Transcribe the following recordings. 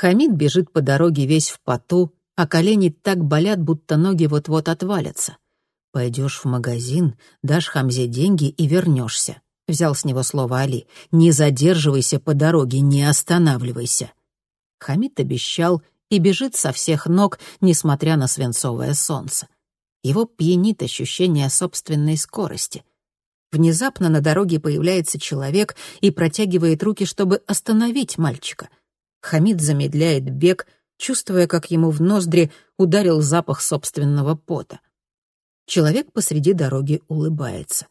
Хамид бежит по дороге весь в поту, а колени так болят, будто ноги вот-вот отвалятся. «Пойдешь в магазин, дашь Хамзе деньги и вернешься», — взял с него слово Али. «Не задерживайся по дороге, не останавливайся». Хамид обещал и бежит со всех ног, несмотря на свинцовое солнце. Его пьянит ощущение собственной скорости. Внезапно на дороге появляется человек и протягивает руки, чтобы остановить мальчика. Хамид замедляет бег, чувствуя, как ему в ноздри ударил запах собственного пота. Человек посреди дороги улыбается.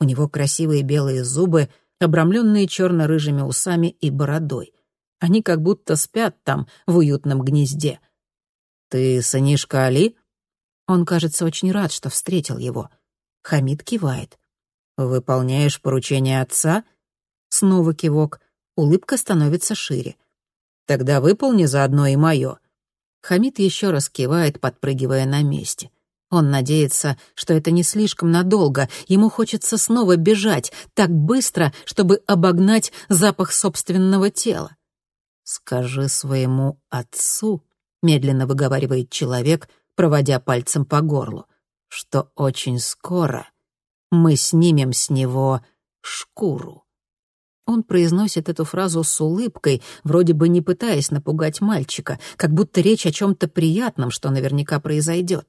У него красивые белые зубы, обрамленные черно-рыжими усами и бородой. Они как будто спят там, в уютном гнезде. «Ты сынишка Али?» Он, кажется, очень рад, что встретил его. Хамид кивает. «Выполняешь поручение отца?» Снова кивок. Улыбка становится шире. Тогда выполни заодно и мое». Хамид еще раз кивает, подпрыгивая на месте. Он надеется, что это не слишком надолго. Ему хочется снова бежать, так быстро, чтобы обогнать запах собственного тела. «Скажи своему отцу», — медленно выговаривает человек, проводя пальцем по горлу, «что очень скоро мы снимем с него шкуру». Он произносит эту фразу с улыбкой, вроде бы не пытаясь напугать мальчика, как будто речь о чем-то приятном, что наверняка произойдет.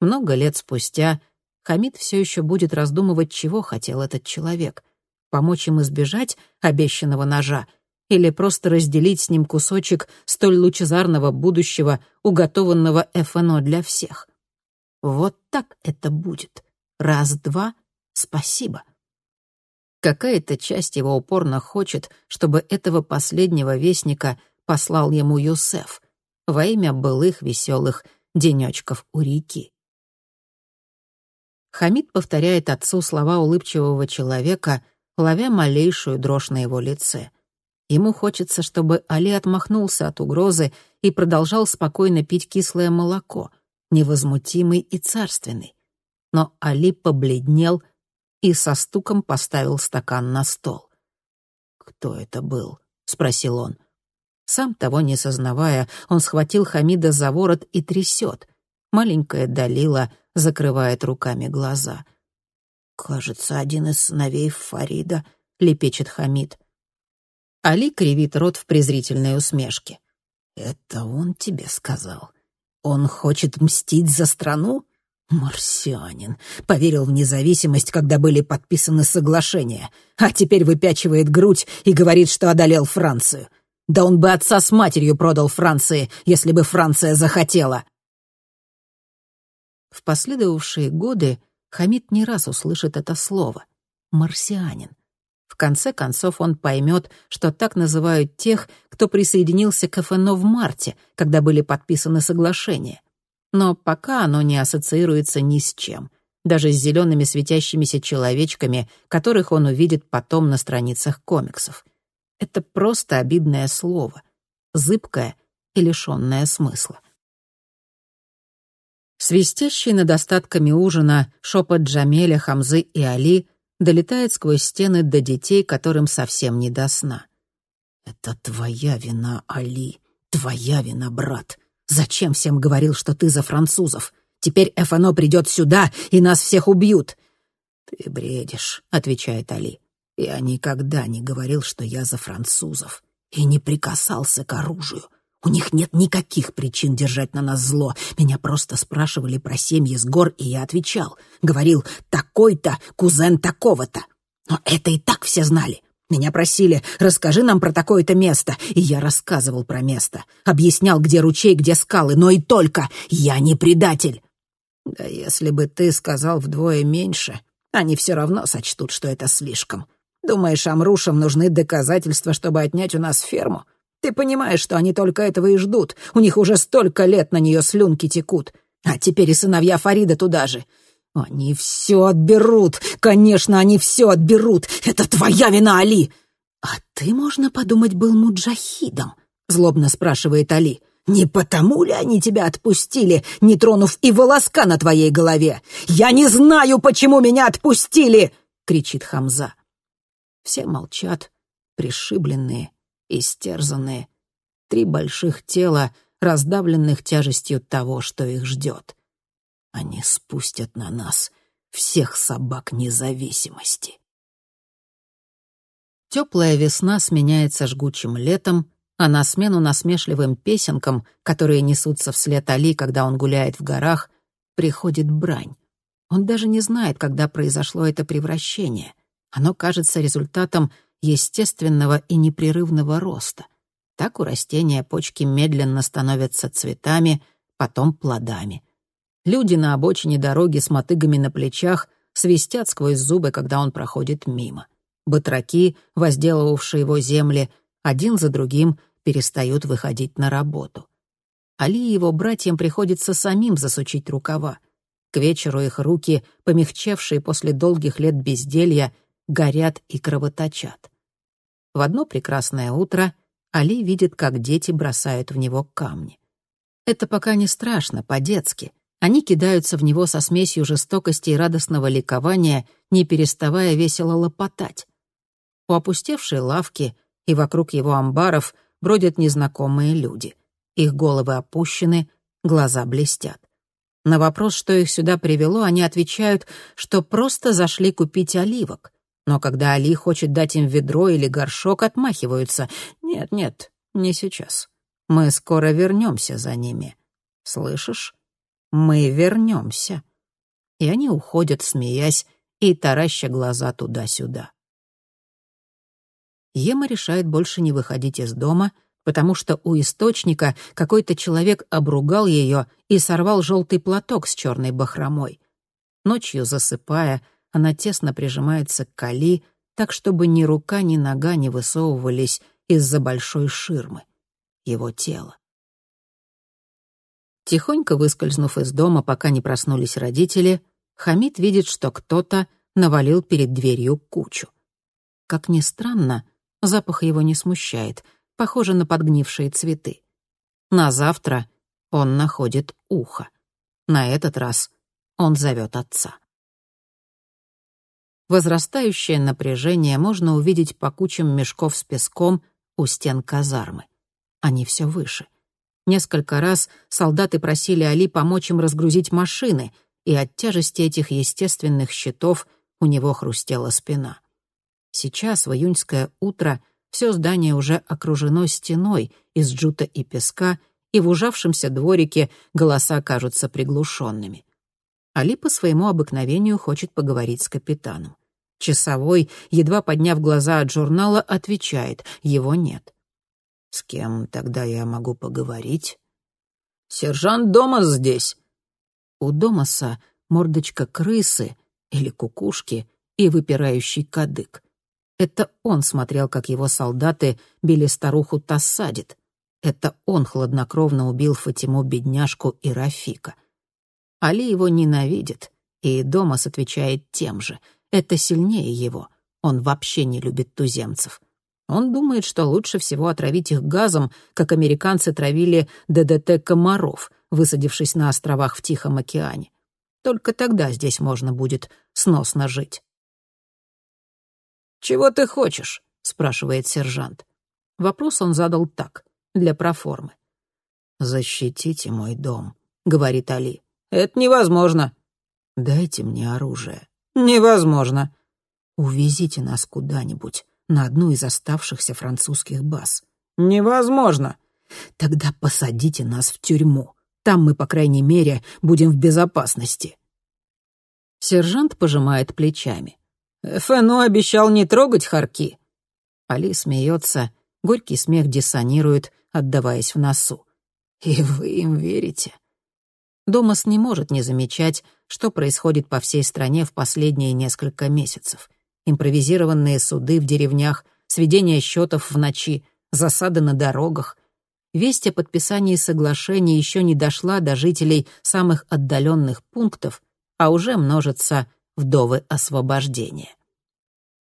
Много лет спустя Хамид все еще будет раздумывать, чего хотел этот человек. Помочь им избежать обещанного ножа или просто разделить с ним кусочек столь лучезарного будущего, уготованного ФНО для всех. Вот так это будет. Раз-два — спасибо. Какая-то часть его упорно хочет, чтобы этого последнего вестника послал ему Юсеф во имя былых веселых денечков у реки. Хамид повторяет отцу слова улыбчивого человека, ловя малейшую дрожь на его лице. Ему хочется, чтобы Али отмахнулся от угрозы и продолжал спокойно пить кислое молоко, невозмутимый и царственный. Но Али побледнел — и со стуком поставил стакан на стол. «Кто это был?» — спросил он. Сам того не сознавая, он схватил Хамида за ворот и трясет. Маленькая Далила закрывает руками глаза. «Кажется, один из сыновей Фарида», — лепечет Хамид. Али кривит рот в презрительной усмешке. «Это он тебе сказал? Он хочет мстить за страну? Марсианин. Поверил в независимость, когда были подписаны соглашения, а теперь выпячивает грудь и говорит, что одолел Францию. Да он бы отца с матерью продал Франции, если бы Франция захотела. В последовавшие годы Хамид не раз услышит это слово «марсианин». В конце концов он поймет, что так называют тех, кто присоединился к ФНО в марте, когда были подписаны соглашения но пока оно не ассоциируется ни с чем, даже с зелеными светящимися человечками, которых он увидит потом на страницах комиксов. Это просто обидное слово, зыбкое и лишенное смысла. Свистящий над остатками ужина шепот Джамеля, Хамзы и Али долетает сквозь стены до детей, которым совсем не до сна. «Это твоя вина, Али, твоя вина, брат. Зачем всем говорил, что ты за французов? Теперь ФНО придет сюда, и нас всех убьют». «Ты бредишь», — отвечает Али. «Я никогда не говорил, что я за французов, и не прикасался к оружию. У них нет никаких причин держать на нас зло. Меня просто спрашивали про семьи с гор, и я отвечал. Говорил, такой-то кузен такого-то. Но это и так все знали. Меня просили, расскажи нам про такое-то место, и я рассказывал про место. Объяснял, где ручей, где скалы, но и только. Я не предатель. Да если бы ты сказал вдвое меньше, они все равно сочтут, что это слишком. Думаешь, амрушам нужны доказательства, чтобы отнять у нас ферму? Ты понимаешь, что они только этого и ждут. У них уже столько лет на нее слюнки текут. А теперь и сыновья Фарида туда же. «Они все отберут! Конечно, они все отберут! Это твоя вина, Али!» «А ты, можно подумать, был муджахидом?» — злобно спрашивает Али. «Не потому ли они тебя отпустили, не тронув и волоска на твоей голове? Я не знаю, почему меня отпустили!» — кричит Хамза. Все молчат, пришибленные, истерзанные. три больших тела, раздавленных тяжестью того, что их ждет. Они спустят на нас всех собак независимости. Теплая весна сменяется жгучим летом, а на смену насмешливым песенкам, которые несутся вслед Али, когда он гуляет в горах, приходит брань. Он даже не знает, когда произошло это превращение. Оно кажется результатом естественного и непрерывного роста. Так у растения почки медленно становятся цветами, потом плодами. Люди на обочине дороги с мотыгами на плечах свистят сквозь зубы, когда он проходит мимо. Батраки, возделывавшие его земли, один за другим перестают выходить на работу. Али и его братьям приходится самим засучить рукава. К вечеру их руки, помягчевшие после долгих лет безделья, горят и кровоточат. В одно прекрасное утро Али видит, как дети бросают в него камни. Это пока не страшно, по-детски. Они кидаются в него со смесью жестокости и радостного ликования, не переставая весело лопотать. У опустевшей лавки и вокруг его амбаров бродят незнакомые люди. Их головы опущены, глаза блестят. На вопрос, что их сюда привело, они отвечают, что просто зашли купить оливок. Но когда Али хочет дать им ведро или горшок, отмахиваются. «Нет, нет, не сейчас. Мы скоро вернемся за ними. Слышишь? Мы вернемся». И они уходят, смеясь и тараща глаза туда-сюда. Ема решает больше не выходить из дома, потому что у источника какой-то человек обругал ее и сорвал желтый платок с черной бахромой. Ночью, засыпая, она тесно прижимается к Кали, так чтобы ни рука, ни нога не высовывались из-за большой ширмы. Его тело. Тихонько выскользнув из дома, пока не проснулись родители, Хамид видит, что кто-то навалил перед дверью кучу. Как ни странно, Запах его не смущает, похоже на подгнившие цветы. На завтра он находит ухо. На этот раз он зовет отца. Возрастающее напряжение можно увидеть по кучам мешков с песком у стен казармы. Они все выше. Несколько раз солдаты просили Али помочь им разгрузить машины, и от тяжести этих естественных щитов у него хрустела спина. Сейчас, в июньское утро, все здание уже окружено стеной из джута и песка, и в ужавшемся дворике голоса кажутся приглушенными. Али по своему обыкновению хочет поговорить с капитаном. Часовой, едва подняв глаза от журнала, отвечает — его нет. «С кем тогда я могу поговорить?» «Сержант Домас здесь!» У Домаса мордочка крысы или кукушки и выпирающий кадык. Это он смотрел, как его солдаты били старуху Тассадит. Это он хладнокровно убил Фатиму бедняжку и Рафика. Али его ненавидит, и Домас отвечает тем же. Это сильнее его. Он вообще не любит туземцев. Он думает, что лучше всего отравить их газом, как американцы травили ДДТ комаров, высадившись на островах в Тихом океане. Только тогда здесь можно будет сносно жить. «Чего ты хочешь?» — спрашивает сержант. Вопрос он задал так, для проформы. «Защитите мой дом», — говорит Али. «Это невозможно». «Дайте мне оружие». «Невозможно». «Увезите нас куда-нибудь, на одну из оставшихся французских баз». «Невозможно». «Тогда посадите нас в тюрьму. Там мы, по крайней мере, будем в безопасности». Сержант пожимает плечами. Фэну обещал не трогать Харки». Али смеется, горький смех диссонирует, отдаваясь в носу. «И вы им верите?» Домас не может не замечать, что происходит по всей стране в последние несколько месяцев. Импровизированные суды в деревнях, сведение счетов в ночи, засады на дорогах. Весть о подписании соглашения еще не дошла до жителей самых отдаленных пунктов, а уже множится вдовы освобождения.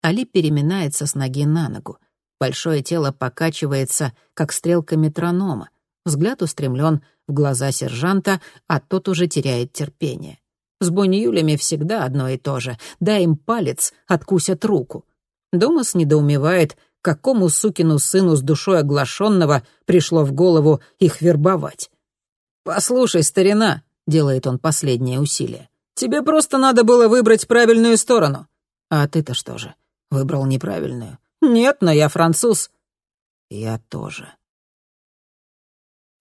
Али переминается с ноги на ногу. Большое тело покачивается, как стрелка метронома. Взгляд устремлен в глаза сержанта, а тот уже теряет терпение. С Бонни всегда одно и то же. Дай им палец, откусят руку. Думас недоумевает, Какому сукину сыну с душой оглашенного пришло в голову их вербовать? «Послушай, старина», — делает он последнее усилие, «тебе просто надо было выбрать правильную сторону». «А ты-то что же, выбрал неправильную?» «Нет, но я француз». «Я тоже».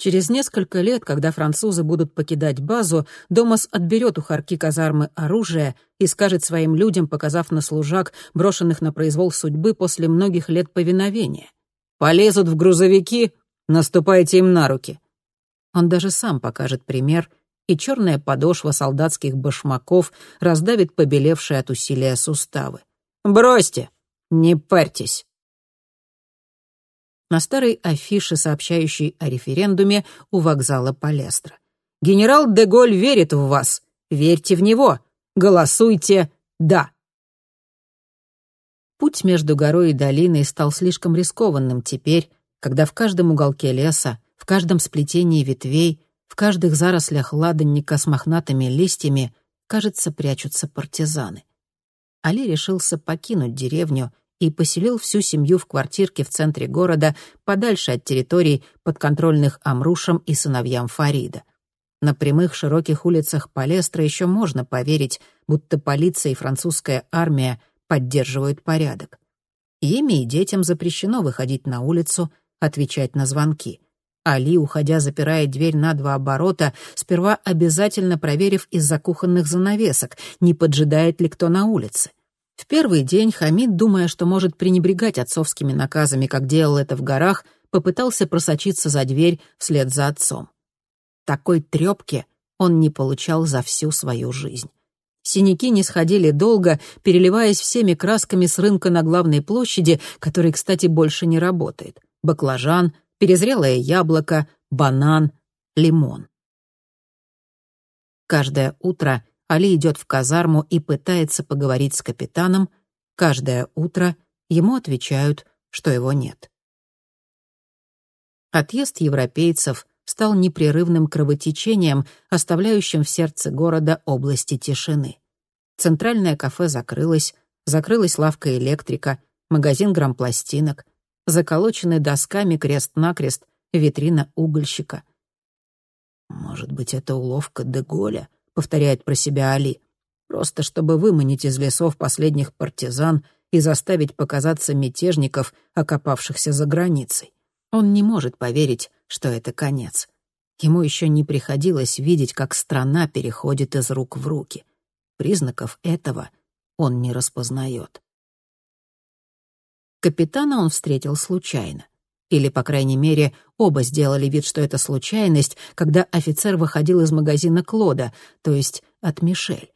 Через несколько лет, когда французы будут покидать базу, Домас отберет у Харки казармы оружие и скажет своим людям, показав на служак, брошенных на произвол судьбы после многих лет повиновения. «Полезут в грузовики, наступайте им на руки». Он даже сам покажет пример, и черная подошва солдатских башмаков раздавит побелевшие от усилия суставы. «Бросьте! Не парьтесь!» На старой афише, сообщающей о референдуме у вокзала Палестра. «Генерал Деголь верит в вас. Верьте в него. Голосуйте «да». Путь между горой и долиной стал слишком рискованным теперь, когда в каждом уголке леса, в каждом сплетении ветвей, в каждых зарослях ладанника с мохнатыми листьями, кажется, прячутся партизаны. Али решился покинуть деревню и поселил всю семью в квартирке в центре города, подальше от территорий, подконтрольных Амрушам и сыновьям Фарида. На прямых широких улицах Палестра еще можно поверить, будто полиция и французская армия поддерживают порядок. Ими и детям запрещено выходить на улицу, отвечать на звонки. Али, уходя, запирает дверь на два оборота, сперва обязательно проверив из-за кухонных занавесок, не поджидает ли кто на улице. В первый день Хамид, думая, что может пренебрегать отцовскими наказами, как делал это в горах, попытался просочиться за дверь вслед за отцом. Такой трёпки он не получал за всю свою жизнь. Синяки не сходили долго, переливаясь всеми красками с рынка на главной площади, который, кстати, больше не работает. Баклажан, перезрелое яблоко, банан, лимон. Каждое утро Али идет в казарму и пытается поговорить с капитаном. Каждое утро ему отвечают, что его нет. Отъезд европейцев стал непрерывным кровотечением, оставляющим в сердце города области тишины. Центральное кафе закрылось, закрылась лавка электрика, магазин грампластинок, заколоченный досками крест-накрест витрина угольщика. Может быть, это уловка Деголя —— повторяет про себя Али. «Просто чтобы выманить из лесов последних партизан и заставить показаться мятежников, окопавшихся за границей. Он не может поверить, что это конец. Ему еще не приходилось видеть, как страна переходит из рук в руки. Признаков этого он не распознает. Капитана он встретил случайно. Или, по крайней мере, оба сделали вид, что это случайность, когда офицер выходил из магазина Клода, то есть от Мишель.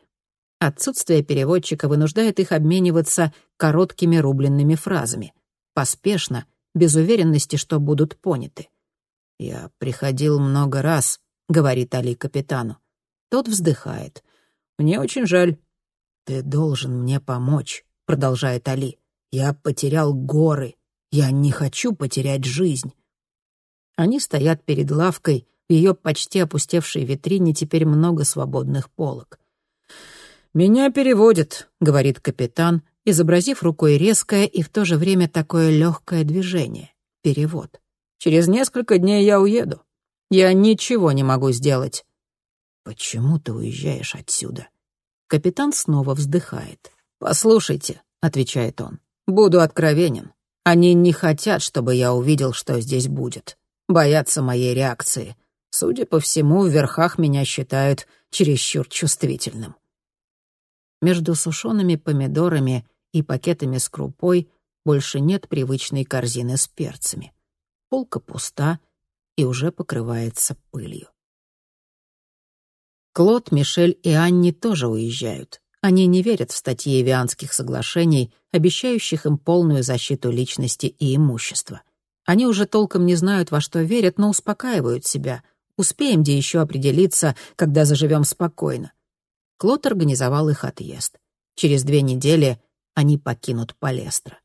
Отсутствие переводчика вынуждает их обмениваться короткими рубленными фразами. Поспешно, без уверенности, что будут поняты. «Я приходил много раз», — говорит Али капитану. Тот вздыхает. «Мне очень жаль». «Ты должен мне помочь», — продолжает Али. «Я потерял горы, я не хочу потерять жизнь. Они стоят перед лавкой, в ее почти опустевшей витрине теперь много свободных полок. «Меня переводят», — говорит капитан, изобразив рукой резкое и в то же время такое легкое движение. Перевод. «Через несколько дней я уеду. Я ничего не могу сделать». «Почему ты уезжаешь отсюда?» Капитан снова вздыхает. «Послушайте», — отвечает он, — «буду откровенен. Они не хотят, чтобы я увидел, что здесь будет. Боятся моей реакции. Судя по всему, в верхах меня считают чересчур чувствительным. Между сушеными помидорами и пакетами с крупой больше нет привычной корзины с перцами. Полка пуста и уже покрывается пылью. Клод, Мишель и Анни тоже уезжают. Они не верят в статьи Эвианских соглашений, обещающих им полную защиту личности и имущества. Они уже толком не знают, во что верят, но успокаивают себя. Успеем где еще определиться, когда заживем спокойно. Клод организовал их отъезд. Через две недели они покинут Палестро.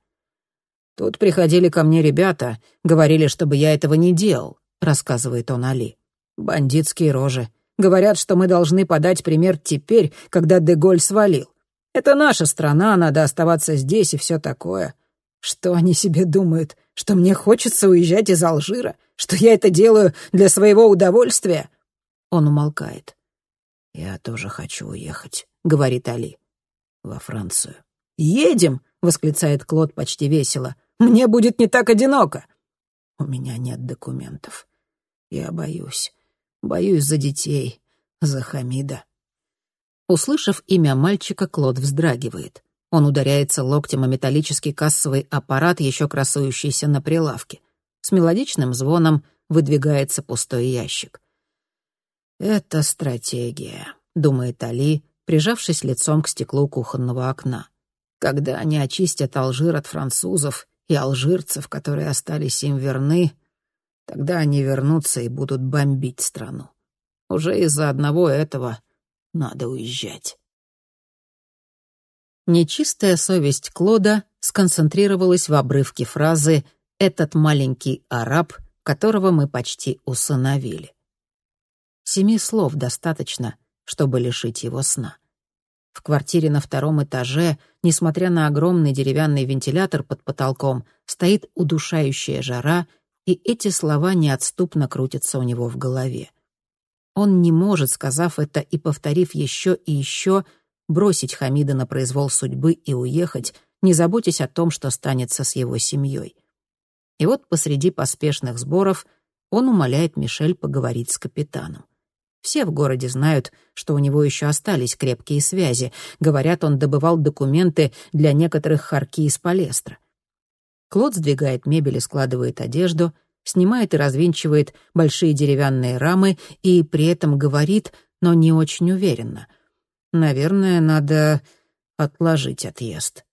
«Тут приходили ко мне ребята, говорили, чтобы я этого не делал», — рассказывает он Али. «Бандитские рожи. Говорят, что мы должны подать пример теперь, когда Деголь свалил. Это наша страна, надо оставаться здесь и все такое. Что они себе думают? Что мне хочется уезжать из Алжира? Что я это делаю для своего удовольствия?» Он умолкает. «Я тоже хочу уехать», — говорит Али. «Во Францию». «Едем!» — восклицает Клод почти весело. «Мне будет не так одиноко!» «У меня нет документов. Я боюсь. Боюсь за детей, за Хамида». Услышав имя мальчика, Клод вздрагивает. Он ударяется локтем о металлический кассовый аппарат, еще красующийся на прилавке. С мелодичным звоном выдвигается пустой ящик. «Это стратегия», — думает Али, прижавшись лицом к стеклу кухонного окна. «Когда они очистят Алжир от французов и алжирцев, которые остались им верны, тогда они вернутся и будут бомбить страну. Уже из-за одного этого надо уезжать». Нечистая совесть Клода сконцентрировалась в обрывке фразы «этот маленький араб, которого мы почти усыновили». Семи слов достаточно, чтобы лишить его сна. В квартире на втором этаже, несмотря на огромный деревянный вентилятор под потолком, стоит удушающая жара, и эти слова неотступно крутятся у него в голове. Он не может, сказав это и повторив еще и еще, бросить Хамида на произвол судьбы и уехать, не заботясь о том, что станется с его семьей. И вот посреди поспешных сборов он умоляет Мишель поговорить с капитаном. Все в городе знают, что у него еще остались крепкие связи. Говорят, он добывал документы для некоторых харки из Палестра. Клод сдвигает мебель и складывает одежду, снимает и развинчивает большие деревянные рамы и при этом говорит, но не очень уверенно. «Наверное, надо отложить отъезд».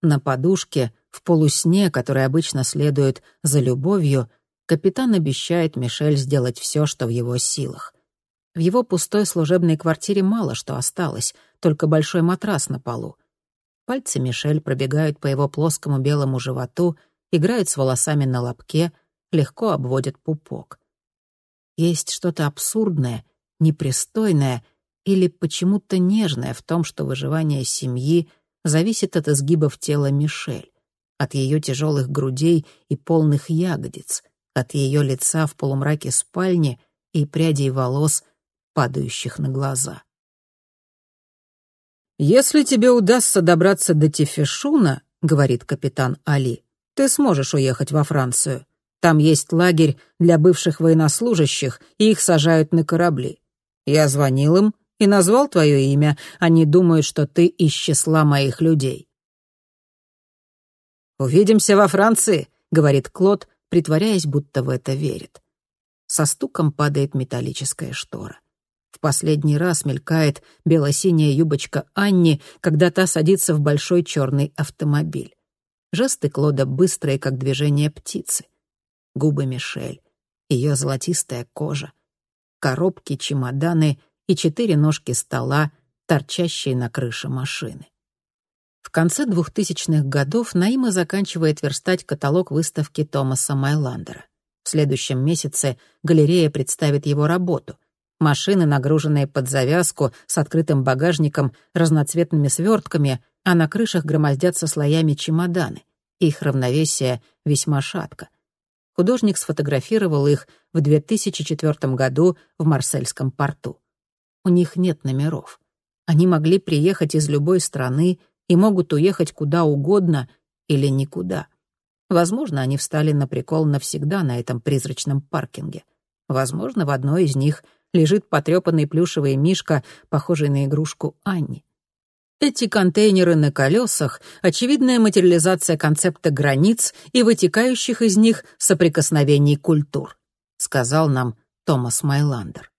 На подушке, в полусне, который обычно следует за любовью, капитан обещает Мишель сделать все, что в его силах. В его пустой служебной квартире мало что осталось, только большой матрас на полу. Пальцы Мишель пробегают по его плоскому белому животу, играют с волосами на лобке, легко обводят пупок. Есть что-то абсурдное, непристойное или почему-то нежное в том, что выживание семьи зависит от изгибов тела Мишель, от ее тяжелых грудей и полных ягодиц — от ее лица в полумраке спальни и прядей волос, падающих на глаза. «Если тебе удастся добраться до Тифешуна, — говорит капитан Али, — ты сможешь уехать во Францию. Там есть лагерь для бывших военнослужащих, и их сажают на корабли. Я звонил им и назвал твое имя. Они думают, что ты из числа моих людей». «Увидимся во Франции», — говорит Клод, притворяясь, будто в это верит. Со стуком падает металлическая штора. В последний раз мелькает бело-синяя юбочка Анни, когда та садится в большой черный автомобиль. Жесты Клода быстрые, как движение птицы. Губы Мишель, ее золотистая кожа, коробки, чемоданы и четыре ножки стола, торчащие на крыше машины. В конце 2000-х годов Наима заканчивает верстать каталог выставки Томаса Майландера. В следующем месяце галерея представит его работу. Машины, нагруженные под завязку, с открытым багажником, разноцветными свертками, а на крышах громоздятся слоями чемоданы. Их равновесие весьма шатко. Художник сфотографировал их в 2004 году в Марсельском порту. У них нет номеров. Они могли приехать из любой страны и могут уехать куда угодно или никуда. Возможно, они встали на прикол навсегда на этом призрачном паркинге. Возможно, в одной из них лежит потрепанный плюшевый мишка, похожий на игрушку Анни. Эти контейнеры на колесах — очевидная материализация концепта границ и вытекающих из них соприкосновений культур, сказал нам Томас Майландер.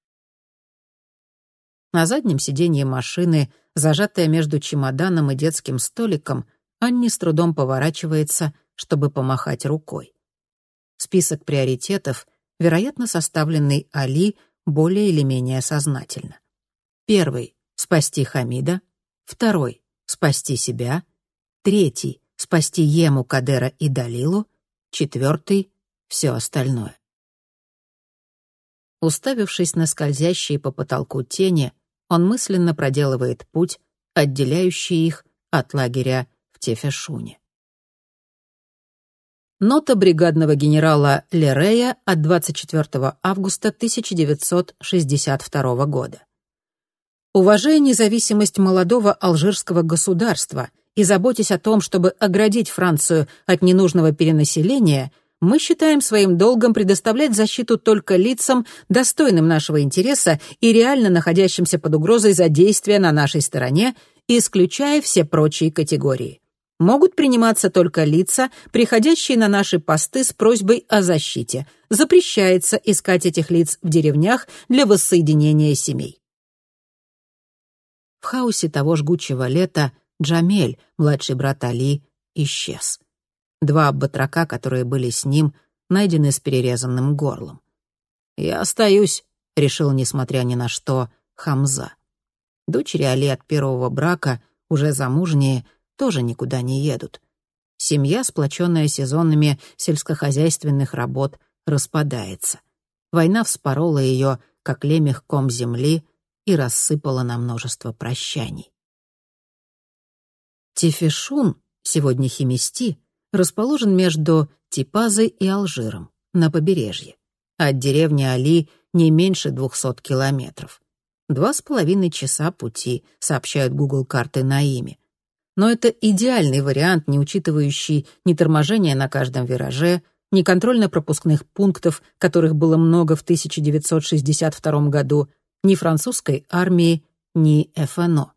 На заднем сиденье машины Зажатая между чемоданом и детским столиком, Анни с трудом поворачивается, чтобы помахать рукой. Список приоритетов, вероятно, составленный Али более или менее сознательно. Первый — спасти Хамида. Второй — спасти себя. Третий — спасти Ему, Кадера и Далилу. Четвертый — все остальное. Уставившись на скользящие по потолку тени, он мысленно проделывает путь, отделяющий их от лагеря в Тефешуне. Нота бригадного генерала Лерея от 24 августа 1962 года. Уважая независимость молодого алжирского государства и заботясь о том, чтобы оградить Францию от ненужного перенаселения, мы считаем своим долгом предоставлять защиту только лицам, достойным нашего интереса и реально находящимся под угрозой за действия на нашей стороне, исключая все прочие категории. Могут приниматься только лица, приходящие на наши посты с просьбой о защите. Запрещается искать этих лиц в деревнях для воссоединения семей. В хаосе того жгучего лета Джамель, младший брат Али, исчез. Два батрака, которые были с ним, найдены с перерезанным горлом. «Я остаюсь», — решил, несмотря ни на что, Хамза. Дочери Али от первого брака, уже замужние, тоже никуда не едут. Семья, сплоченная сезонными сельскохозяйственных работ, распадается. Война вспорола ее, как лемех ком земли, и рассыпала на множество прощаний. Тифишун, сегодня Химисти, расположен между Типазой и Алжиром, на побережье. От деревни Али не меньше двухсот километров. Два с половиной часа пути, сообщают Google карты Наими. Но это идеальный вариант, не учитывающий ни торможения на каждом вираже, ни контрольно-пропускных пунктов, которых было много в 1962 году, ни французской армии, ни ФНО.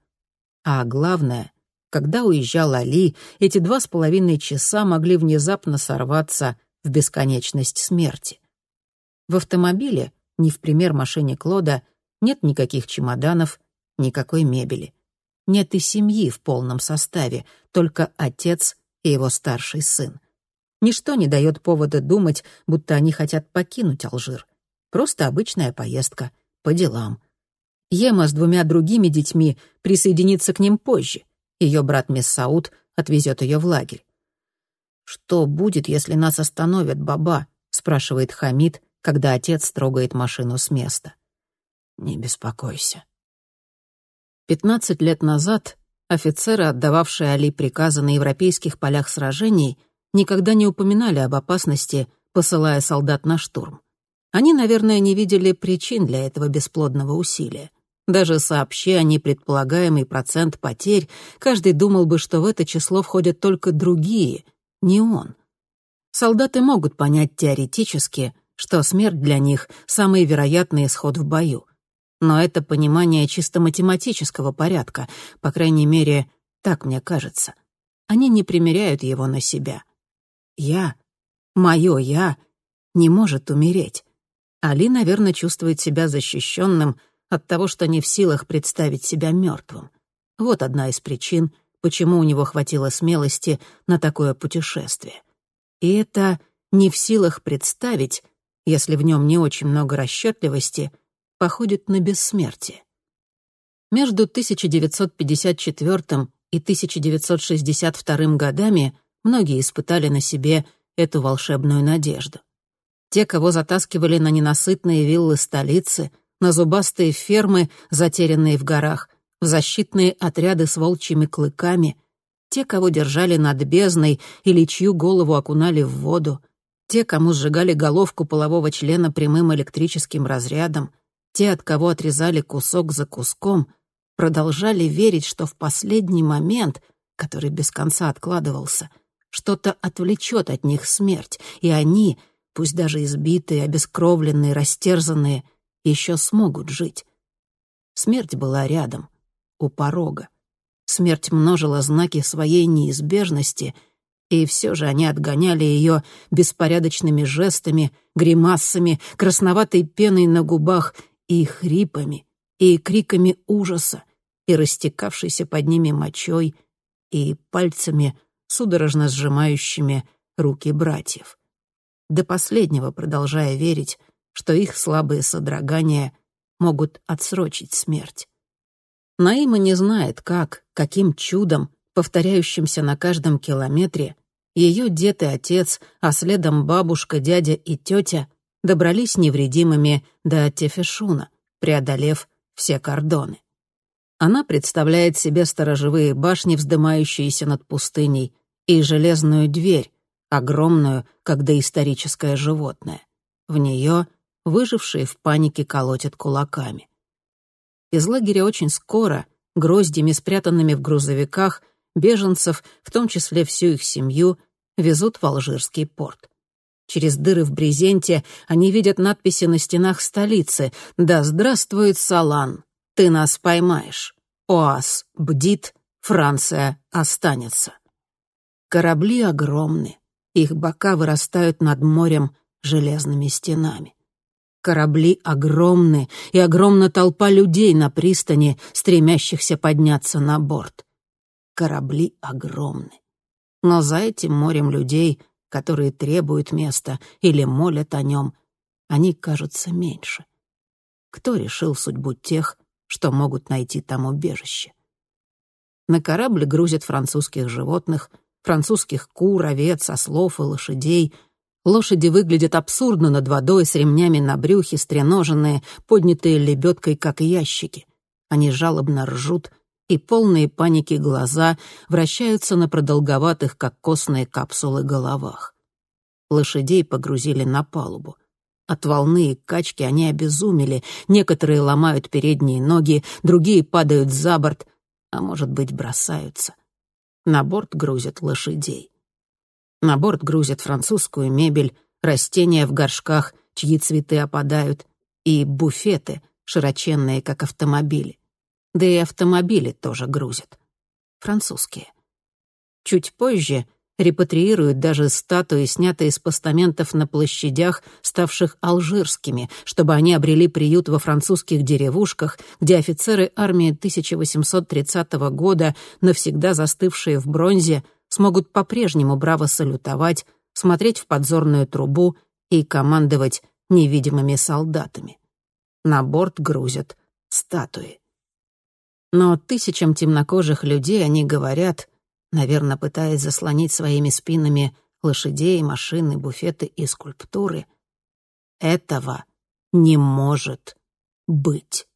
А главное, когда уезжал Али, эти два с половиной часа могли внезапно сорваться в бесконечность смерти. В автомобиле, не в пример машине Клода, нет никаких чемоданов, никакой мебели. Нет и семьи в полном составе, только отец и его старший сын. Ничто не дает повода думать, будто они хотят покинуть Алжир. Просто обычная поездка, по делам. Ема с двумя другими детьми присоединится к ним позже — ее брат Мессауд отвезет ее в лагерь. «Что будет, если нас остановят, баба?» — спрашивает Хамид, когда отец трогает машину с места. «Не беспокойся». Пятнадцать лет назад офицеры, отдававшие Али приказы на европейских полях сражений, никогда не упоминали об опасности, посылая солдат на штурм. Они, наверное, не видели причин для этого бесплодного усилия. Даже сообщи они предполагаемый процент потерь, каждый думал бы, что в это число входят только другие, не он. Солдаты могут понять теоретически, что смерть для них — самый вероятный исход в бою. Но это понимание чисто математического порядка, по крайней мере, так мне кажется. Они не примеряют его на себя. Я, мое «я», не может умереть. Али, наверное, чувствует себя защищенным — от того, что не в силах представить себя мертвым. Вот одна из причин, почему у него хватило смелости на такое путешествие. И это не в силах представить, если в нем не очень много расчетливости, походит на бессмертие. Между 1954 и 1962 годами многие испытали на себе эту волшебную надежду. Те, кого затаскивали на ненасытные виллы столицы — на зубастые фермы, затерянные в горах, в защитные отряды с волчьими клыками, те, кого держали над бездной или чью голову окунали в воду, те, кому сжигали головку полового члена прямым электрическим разрядом, те, от кого отрезали кусок за куском, продолжали верить, что в последний момент, который без конца откладывался, что-то отвлечет от них смерть, и они, пусть даже избитые, обескровленные, растерзанные, еще смогут жить. Смерть была рядом, у порога. Смерть множила знаки своей неизбежности, и все же они отгоняли ее беспорядочными жестами, гримасами, красноватой пеной на губах и хрипами, и криками ужаса, и растекавшейся под ними мочой, и пальцами, судорожно сжимающими руки братьев. До последнего продолжая верить, что их слабые содрогания могут отсрочить смерть. Наима не знает, как, каким чудом, повторяющимся на каждом километре, ее дед и отец, а следом бабушка, дядя и тетя добрались невредимыми до Тефешуна, преодолев все кордоны. Она представляет себе сторожевые башни, вздымающиеся над пустыней, и железную дверь, огромную, как доисторическое животное. В нее выжившие в панике колотят кулаками. Из лагеря очень скоро, гроздями, спрятанными в грузовиках, беженцев, в том числе всю их семью, везут в Алжирский порт. Через дыры в брезенте они видят надписи на стенах столицы «Да здравствует Салан! Ты нас поймаешь! ОАС бдит, Франция останется!» Корабли огромны, их бока вырастают над морем железными стенами. Корабли огромны, и огромна толпа людей на пристани, стремящихся подняться на борт. Корабли огромны. Но за этим морем людей, которые требуют места или молят о нем, они кажутся меньше. Кто решил судьбу тех, что могут найти там убежище? На корабль грузят французских животных, французских кур, овец, ослов и лошадей — Лошади выглядят абсурдно над водой с ремнями на брюхе, стреноженные, поднятые лебедкой, как ящики. Они жалобно ржут, и полные паники глаза вращаются на продолговатых, как костные капсулы, головах. Лошадей погрузили на палубу. От волны и качки они обезумели, некоторые ломают передние ноги, другие падают за борт, а, может быть, бросаются. На борт грузят лошадей. На борт грузят французскую мебель, растения в горшках, чьи цветы опадают, и буфеты, широченные, как автомобили. Да и автомобили тоже грузят. Французские. Чуть позже репатриируют даже статуи, снятые с постаментов на площадях, ставших алжирскими, чтобы они обрели приют во французских деревушках, где офицеры армии 1830 года, навсегда застывшие в бронзе, смогут по-прежнему браво салютовать, смотреть в подзорную трубу и командовать невидимыми солдатами. На борт грузят статуи. Но тысячам темнокожих людей они говорят, наверное, пытаясь заслонить своими спинами лошадей, машины, буфеты и скульптуры, этого не может быть.